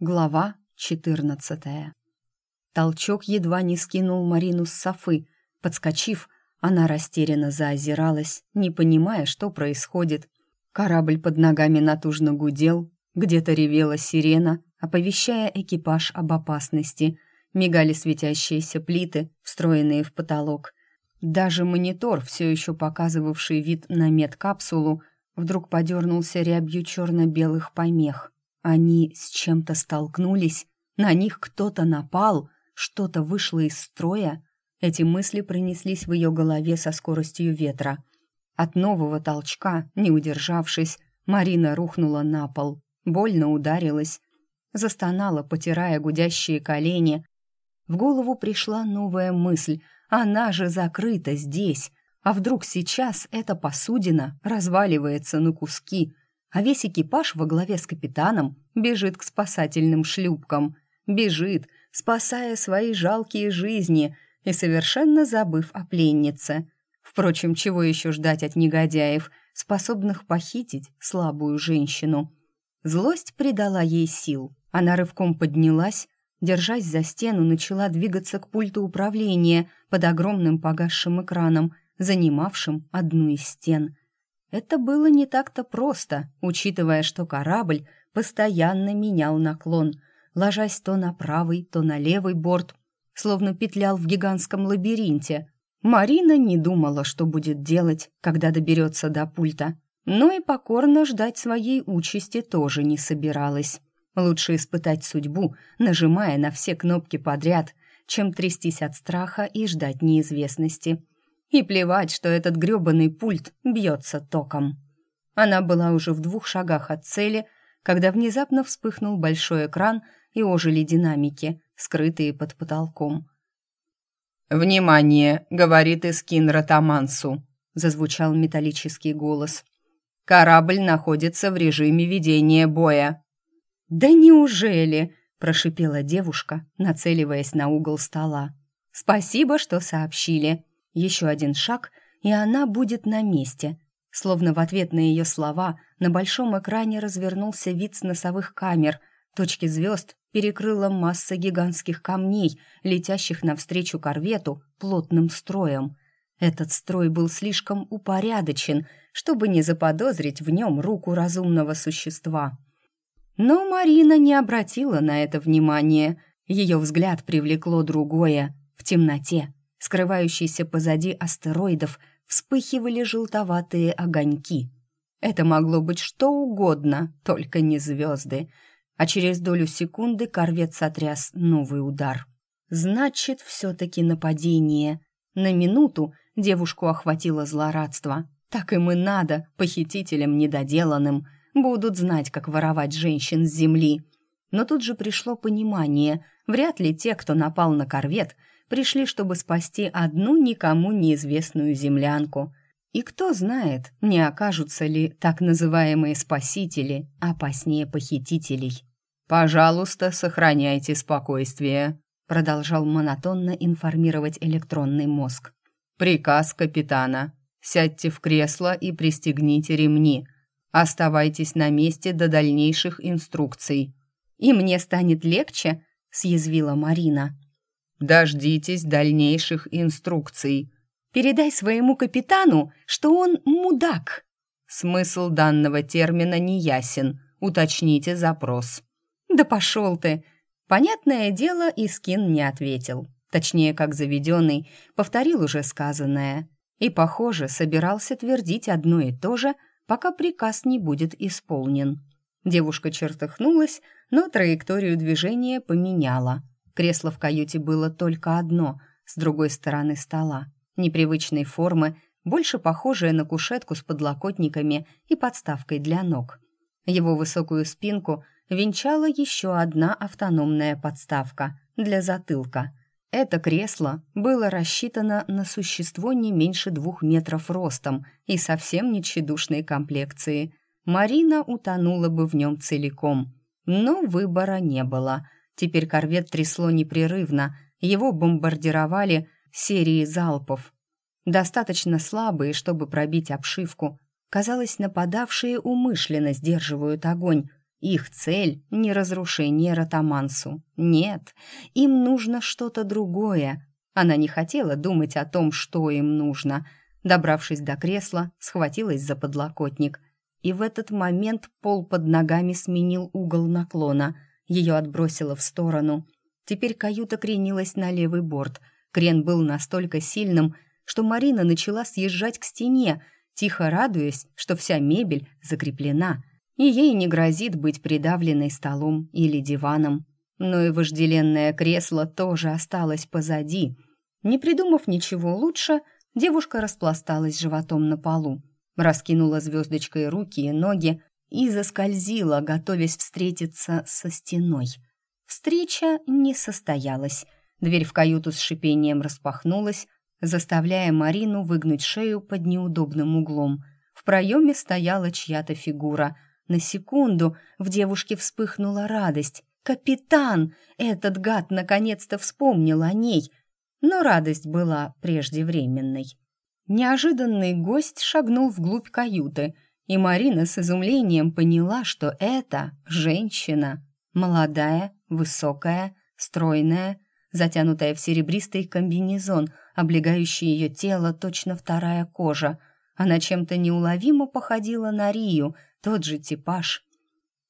Глава 14. Толчок едва не скинул Марину с софы. Подскочив, она растерянно заозиралась, не понимая, что происходит. Корабль под ногами натужно гудел, где-то ревела сирена, оповещая экипаж об опасности. Мигали светящиеся плиты, встроенные в потолок. Даже монитор, все еще показывавший вид на медкапсулу, вдруг подернулся рябью черно-белых помех — они с чем-то столкнулись, на них кто-то напал, что-то вышло из строя. Эти мысли пронеслись в ее голове со скоростью ветра. От нового толчка, не удержавшись, Марина рухнула на пол, больно ударилась, застонала, потирая гудящие колени. В голову пришла новая мысль. Она же закрыта здесь. А вдруг сейчас эта посудина разваливается на куски — а весь экипаж во главе с капитаном бежит к спасательным шлюпкам. Бежит, спасая свои жалкие жизни и совершенно забыв о пленнице. Впрочем, чего еще ждать от негодяев, способных похитить слабую женщину? Злость придала ей сил. Она рывком поднялась, держась за стену, начала двигаться к пульту управления под огромным погасшим экраном, занимавшим одну из стен – это было не так-то просто, учитывая, что корабль постоянно менял наклон, ложась то на правый, то на левый борт, словно петлял в гигантском лабиринте. Марина не думала, что будет делать, когда доберется до пульта, но и покорно ждать своей участи тоже не собиралась. Лучше испытать судьбу, нажимая на все кнопки подряд, чем трястись от страха и ждать неизвестности. И плевать, что этот грёбаный пульт бьется током. Она была уже в двух шагах от цели, когда внезапно вспыхнул большой экран и ожили динамики, скрытые под потолком. «Внимание!» — говорит Искин Ротамансу, — зазвучал металлический голос. «Корабль находится в режиме ведения боя». «Да неужели?» — прошипела девушка, нацеливаясь на угол стола. «Спасибо, что сообщили. Еще один шаг, и она будет на месте. Словно в ответ на ее слова на большом экране развернулся вид с носовых камер. Точки звезд перекрыла масса гигантских камней, летящих навстречу корвету плотным строем. Этот строй был слишком упорядочен, чтобы не заподозрить в нем руку разумного существа. Но Марина не обратила на это внимания. Ее взгляд привлекло другое. В темноте скрывающейся позади астероидов, вспыхивали желтоватые огоньки. Это могло быть что угодно, только не звезды. А через долю секунды корвет сотряс новый удар. Значит, все-таки нападение. На минуту девушку охватило злорадство. Так им и надо, похитителям недоделанным. Будут знать, как воровать женщин с земли. Но тут же пришло понимание. Вряд ли те, кто напал на корвет, пришли, чтобы спасти одну никому неизвестную землянку. И кто знает, не окажутся ли так называемые спасители опаснее похитителей. «Пожалуйста, сохраняйте спокойствие», продолжал монотонно информировать электронный мозг. «Приказ капитана. Сядьте в кресло и пристегните ремни. Оставайтесь на месте до дальнейших инструкций». «И мне станет легче?» — съязвила Марина. Дождитесь дальнейших инструкций. Передай своему капитану, что он мудак. Смысл данного термина неясен. Уточните запрос. Да пошел ты. Понятное дело, Искин не ответил. Точнее, как заведенный, повторил уже сказанное. И, похоже, собирался твердить одно и то же, пока приказ не будет исполнен. Девушка чертыхнулась, но траекторию движения поменяла. Кресло в каюте было только одно, с другой стороны стола, непривычной формы, больше похожее на кушетку с подлокотниками и подставкой для ног. Его высокую спинку венчала еще одна автономная подставка для затылка. Это кресло было рассчитано на существо не меньше двух метров ростом и совсем не тщедушной комплекции. Марина утонула бы в нем целиком, но выбора не было — Теперь корвет трясло непрерывно, его бомбардировали серии залпов. Достаточно слабые, чтобы пробить обшивку. Казалось, нападавшие умышленно сдерживают огонь. Их цель — не разрушение Ротамансу. Нет, им нужно что-то другое. Она не хотела думать о том, что им нужно. Добравшись до кресла, схватилась за подлокотник. И в этот момент пол под ногами сменил угол наклона. Ее отбросило в сторону. Теперь каюта кренилась на левый борт. Крен был настолько сильным, что Марина начала съезжать к стене, тихо радуясь, что вся мебель закреплена, и ей не грозит быть придавленной столом или диваном. Но и вожделенное кресло тоже осталось позади. Не придумав ничего лучше, девушка распласталась животом на полу, раскинула звездочкой руки и ноги и заскользила, готовясь встретиться со стеной. Встреча не состоялась. Дверь в каюту с шипением распахнулась, заставляя Марину выгнуть шею под неудобным углом. В проеме стояла чья-то фигура. На секунду в девушке вспыхнула радость. «Капитан! Этот гад наконец-то вспомнил о ней!» Но радость была преждевременной. Неожиданный гость шагнул вглубь каюты, и Марина с изумлением поняла, что это женщина. Молодая, высокая, стройная, затянутая в серебристый комбинезон, облегающий ее тело точно вторая кожа. Она чем-то неуловимо походила на Рию, тот же типаж.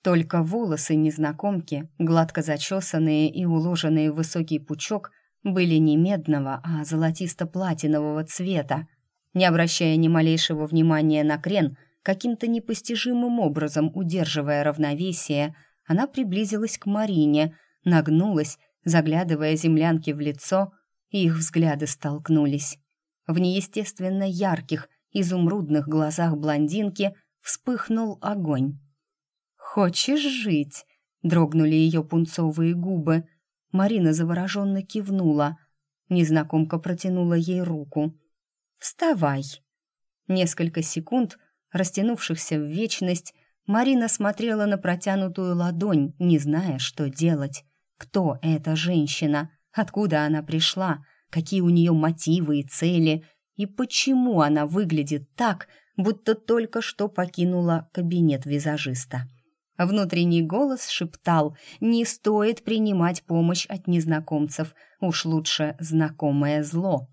Только волосы незнакомки, гладко зачесанные и уложенные в высокий пучок, были не медного, а золотисто-платинового цвета. Не обращая ни малейшего внимания на крен, каким-то непостижимым образом удерживая равновесие, она приблизилась к Марине, нагнулась заглядывая землянке в лицо, и их взгляды столкнулись. В неестественно ярких, изумрудных глазах блондинки вспыхнул огонь. «Хочешь жить?» — дрогнули ее пунцовые губы. Марина завороженно кивнула. Незнакомка протянула ей руку. «Вставай!» Несколько секунд, растянувшихся в вечность, Марина смотрела на протянутую ладонь, не зная, что делать. Кто эта женщина? Откуда она пришла? Какие у нее мотивы и цели? И почему она выглядит так, будто только что покинула кабинет визажиста? Внутренний голос шептал «Не стоит принимать помощь от незнакомцев, уж лучше знакомое зло».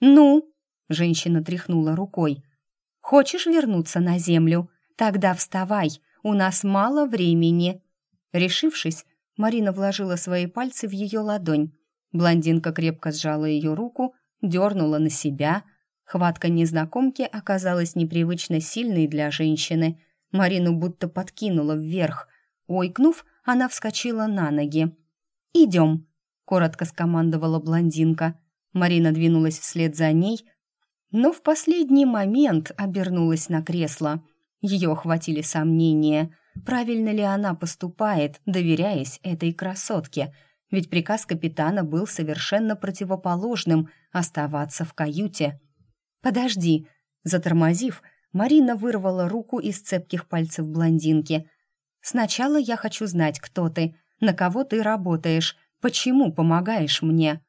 «Ну?» — женщина тряхнула рукой. «Хочешь вернуться на землю? Тогда вставай, у нас мало времени». Решившись, Марина вложила свои пальцы в ее ладонь. Блондинка крепко сжала ее руку, дернула на себя. Хватка незнакомки оказалась непривычно сильной для женщины. Марину будто подкинула вверх. Ойкнув, она вскочила на ноги. «Идем», — коротко скомандовала блондинка. Марина двинулась вслед за ней, но в последний момент обернулась на кресло. Ее охватили сомнения — правильно ли она поступает, доверяясь этой красотке, ведь приказ капитана был совершенно противоположным — оставаться в каюте. «Подожди!» Затормозив, Марина вырвала руку из цепких пальцев блондинки. «Сначала я хочу знать, кто ты, на кого ты работаешь, почему помогаешь мне».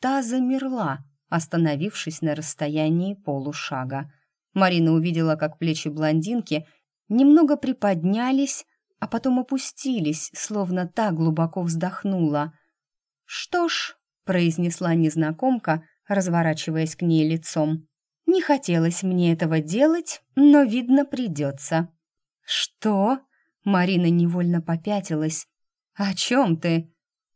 Та замерла, остановившись на расстоянии полушага. Марина увидела, как плечи блондинки немного приподнялись, а потом опустились, словно та глубоко вздохнула. «Что ж», — произнесла незнакомка, разворачиваясь к ней лицом, «не хотелось мне этого делать, но, видно, придется». «Что?» — Марина невольно попятилась. «О чем ты?»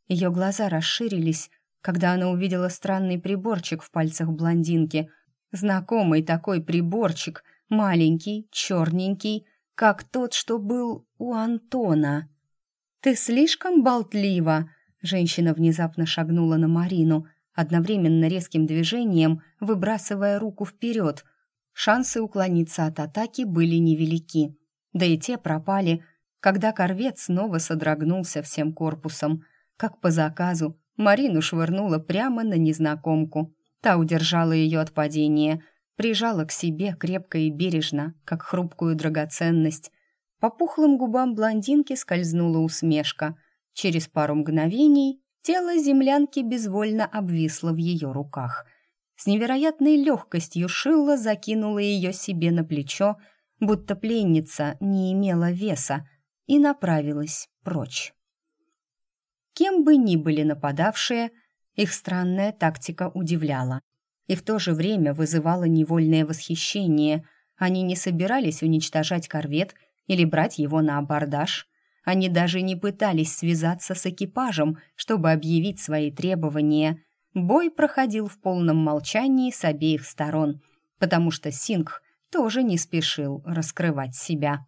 Ее глаза расширились, когда она увидела странный приборчик в пальцах блондинки. Знакомый такой приборчик, маленький, черненький, как тот, что был у Антона. «Ты слишком болтлива!» Женщина внезапно шагнула на Марину, одновременно резким движением выбрасывая руку вперед. Шансы уклониться от атаки были невелики. Да и те пропали, когда корвет снова содрогнулся всем корпусом. Как по заказу, Марину швырнула прямо на незнакомку. Та удержала ее от падения — прижала к себе крепко и бережно, как хрупкую драгоценность. По пухлым губам блондинки скользнула усмешка. Через пару мгновений тело землянки безвольно обвисло в ее руках. С невероятной легкостью Шилла закинула ее себе на плечо, будто пленница не имела веса, и направилась прочь. Кем бы ни были нападавшие, их странная тактика удивляла и в то же время вызывала невольное восхищение. Они не собирались уничтожать корвет или брать его на абордаж. Они даже не пытались связаться с экипажем, чтобы объявить свои требования. Бой проходил в полном молчании с обеих сторон, потому что Сингх тоже не спешил раскрывать себя.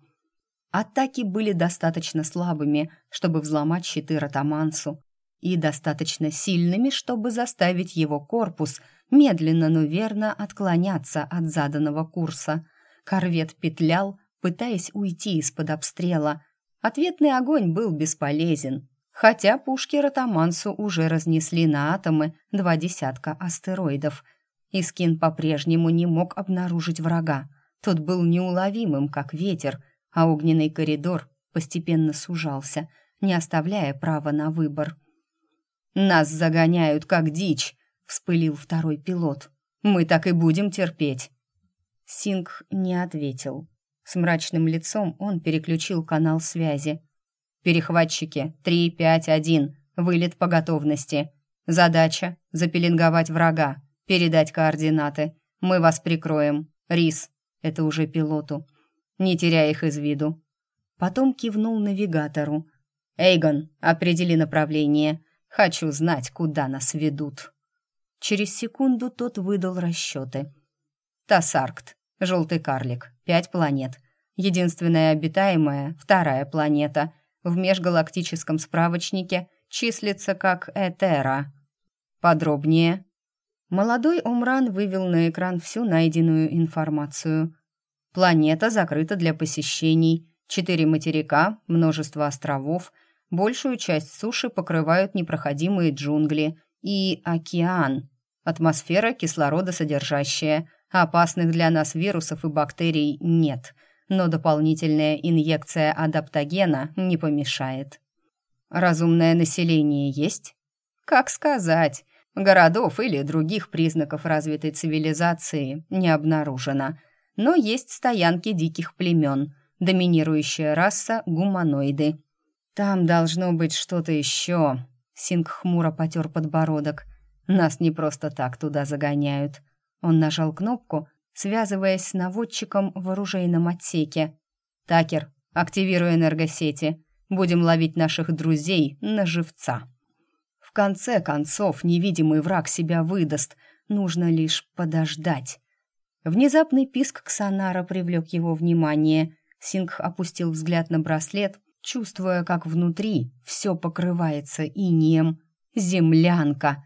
Атаки были достаточно слабыми, чтобы взломать щиты Ротамансу, и достаточно сильными, чтобы заставить его корпус медленно, но верно отклоняться от заданного курса. Корвет петлял, пытаясь уйти из-под обстрела. Ответный огонь был бесполезен, хотя пушки Ротамансу уже разнесли на атомы два десятка астероидов. Искин по-прежнему не мог обнаружить врага. Тот был неуловимым, как ветер, а огненный коридор постепенно сужался, не оставляя права на выбор. «Нас загоняют, как дичь!» — вспылил второй пилот. «Мы так и будем терпеть!» Синг не ответил. С мрачным лицом он переключил канал связи. «Перехватчики, 3-5-1, вылет по готовности. Задача — запеленговать врага, передать координаты. Мы вас прикроем. Рис, это уже пилоту. Не теряя их из виду. Потом кивнул навигатору. «Эйгон, определи направление. Хочу знать, куда нас ведут». Через секунду тот выдал расчеты. «Тассаркт, желтый карлик, пять планет. Единственная обитаемая, вторая планета. В межгалактическом справочнике числится как Этера. Подробнее». Молодой Умран вывел на экран всю найденную информацию. Планета закрыта для посещений. Четыре материка, множество островов, большую часть суши покрывают непроходимые джунгли и океан. Атмосфера кислородосодержащая, опасных для нас вирусов и бактерий нет, но дополнительная инъекция адаптогена не помешает. Разумное население есть? Как сказать, городов или других признаков развитой цивилизации не обнаружено – но есть стоянки диких племен, доминирующая раса — гуманоиды. «Там должно быть что-то еще», — Синг хмуро потер подбородок. «Нас не просто так туда загоняют». Он нажал кнопку, связываясь с наводчиком в оружейном отсеке. «Такер, активируй энергосети. Будем ловить наших друзей на живца». В конце концов, невидимый враг себя выдаст. Нужно лишь подождать. Внезапный писк Ксанара привлек его внимание. Сингх опустил взгляд на браслет, чувствуя, как внутри все покрывается инеем. Землянка!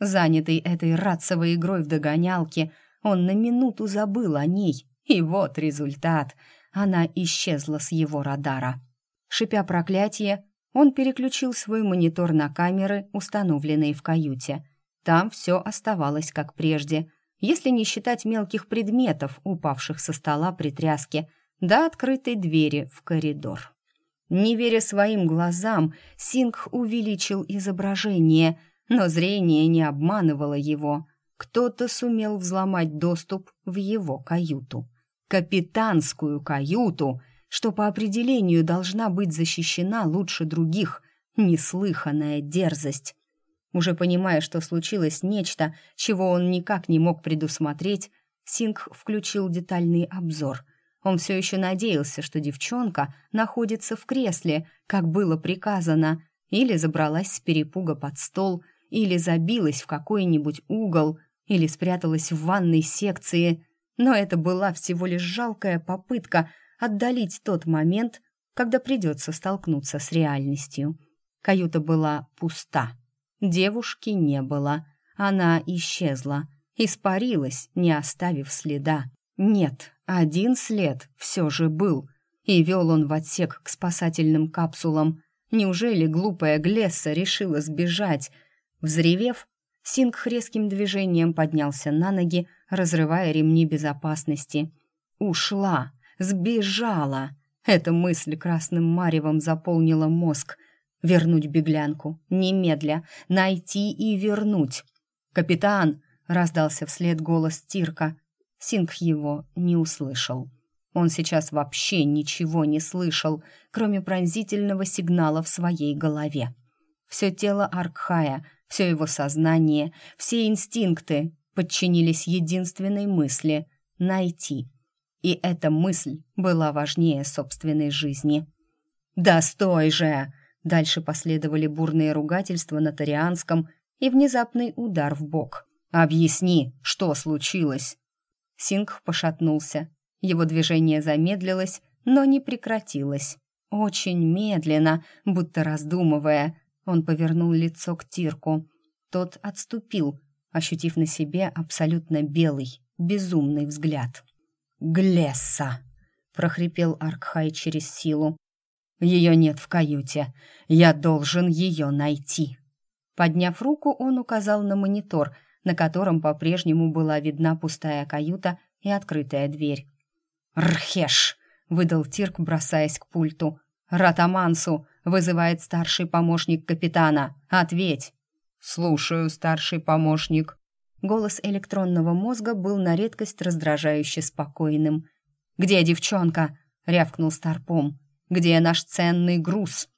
Занятый этой рацевой игрой в догонялке, он на минуту забыл о ней. И вот результат. Она исчезла с его радара. Шипя проклятие, он переключил свой монитор на камеры, установленные в каюте. Там все оставалось как прежде — если не считать мелких предметов, упавших со стола при тряске, до открытой двери в коридор. Не веря своим глазам, Сингх увеличил изображение, но зрение не обманывало его. Кто-то сумел взломать доступ в его каюту. Капитанскую каюту, что по определению должна быть защищена лучше других. Неслыханная дерзость. Уже понимая, что случилось нечто, чего он никак не мог предусмотреть, Синг включил детальный обзор. Он все еще надеялся, что девчонка находится в кресле, как было приказано, или забралась с перепуга под стол, или забилась в какой-нибудь угол, или спряталась в ванной секции. Но это была всего лишь жалкая попытка отдалить тот момент, когда придется столкнуться с реальностью. Каюта была пуста. Девушки не было. Она исчезла, испарилась, не оставив следа. Нет, один след все же был, и вел он в отсек к спасательным капсулам. Неужели глупая Глесса решила сбежать? Взревев, Синг резким движением поднялся на ноги, разрывая ремни безопасности. «Ушла! Сбежала!» Эта мысль красным маревом заполнила мозг. Вернуть беглянку, немедля, найти и вернуть. «Капитан!» — раздался вслед голос Тирка. Синг его не услышал. Он сейчас вообще ничего не слышал, кроме пронзительного сигнала в своей голове. Все тело Аркхая, все его сознание, все инстинкты подчинились единственной мысли — найти. И эта мысль была важнее собственной жизни. «Да стой же!» Дальше последовали бурные ругательства на тарианском и внезапный удар в бок. «Объясни, что случилось?» Синг пошатнулся. Его движение замедлилось, но не прекратилось. Очень медленно, будто раздумывая, он повернул лицо к Тирку. Тот отступил, ощутив на себе абсолютно белый, безумный взгляд. «Глесса!» — прохрипел Аркхай через силу. «Ее нет в каюте. Я должен ее найти». Подняв руку, он указал на монитор, на котором по-прежнему была видна пустая каюта и открытая дверь. «Рхеш!» — выдал Тирк, бросаясь к пульту. «Ратамансу!» — вызывает старший помощник капитана. «Ответь!» «Слушаю, старший помощник». Голос электронного мозга был на редкость раздражающе спокойным. «Где девчонка?» — рявкнул Старпом. «Где наш ценный груз?»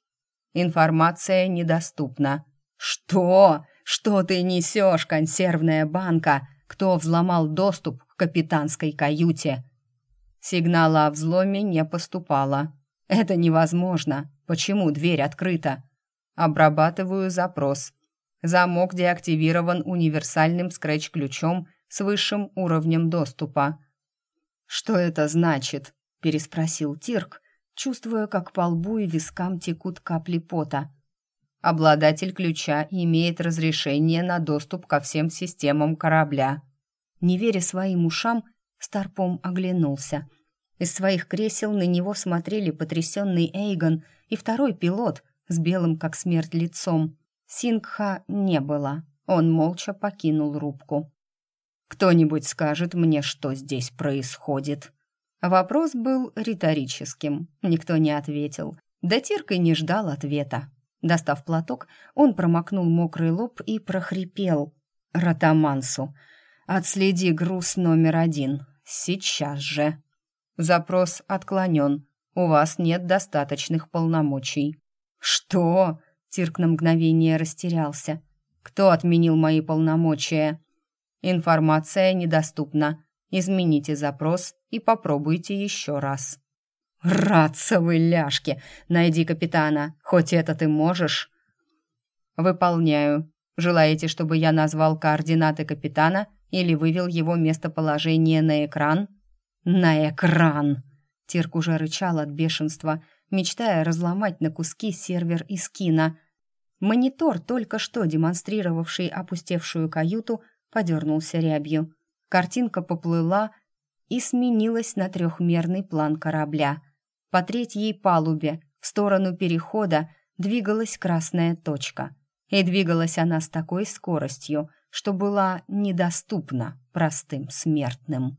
«Информация недоступна». «Что? Что ты несешь, консервная банка? Кто взломал доступ к капитанской каюте?» Сигнала о взломе не поступало. «Это невозможно. Почему дверь открыта?» «Обрабатываю запрос. Замок деактивирован универсальным скретч-ключом с высшим уровнем доступа. «Что это значит?» – переспросил Тирк, чувствуя, как по лбу и вискам текут капли пота. «Обладатель ключа имеет разрешение на доступ ко всем системам корабля». Не веря своим ушам, Старпом оглянулся. Из своих кресел на него смотрели потрясенный Эйгон и второй пилот с белым как смерть лицом. Сингха не было. Он молча покинул рубку. «Кто-нибудь скажет мне, что здесь происходит?» Вопрос был риторическим. Никто не ответил. Да не ждал ответа. Достав платок, он промокнул мокрый лоб и прохрипел. «Ратамансу, отследи груз номер один. Сейчас же». «Запрос отклонен. У вас нет достаточных полномочий». «Что?» Тирк на мгновение растерялся. «Кто отменил мои полномочия?» «Информация недоступна. Измените запрос и попробуйте еще раз». «Радцевы ляжки! Найди капитана, хоть это ты можешь!» «Выполняю. Желаете, чтобы я назвал координаты капитана или вывел его местоположение на экран?» «На экран!» Тирк уже рычал от бешенства – мечтая разломать на куски сервер из кино. Монитор, только что демонстрировавший опустевшую каюту, подернулся рябью. Картинка поплыла и сменилась на трехмерный план корабля. По третьей палубе, в сторону перехода, двигалась красная точка. И двигалась она с такой скоростью, что была недоступна простым смертным.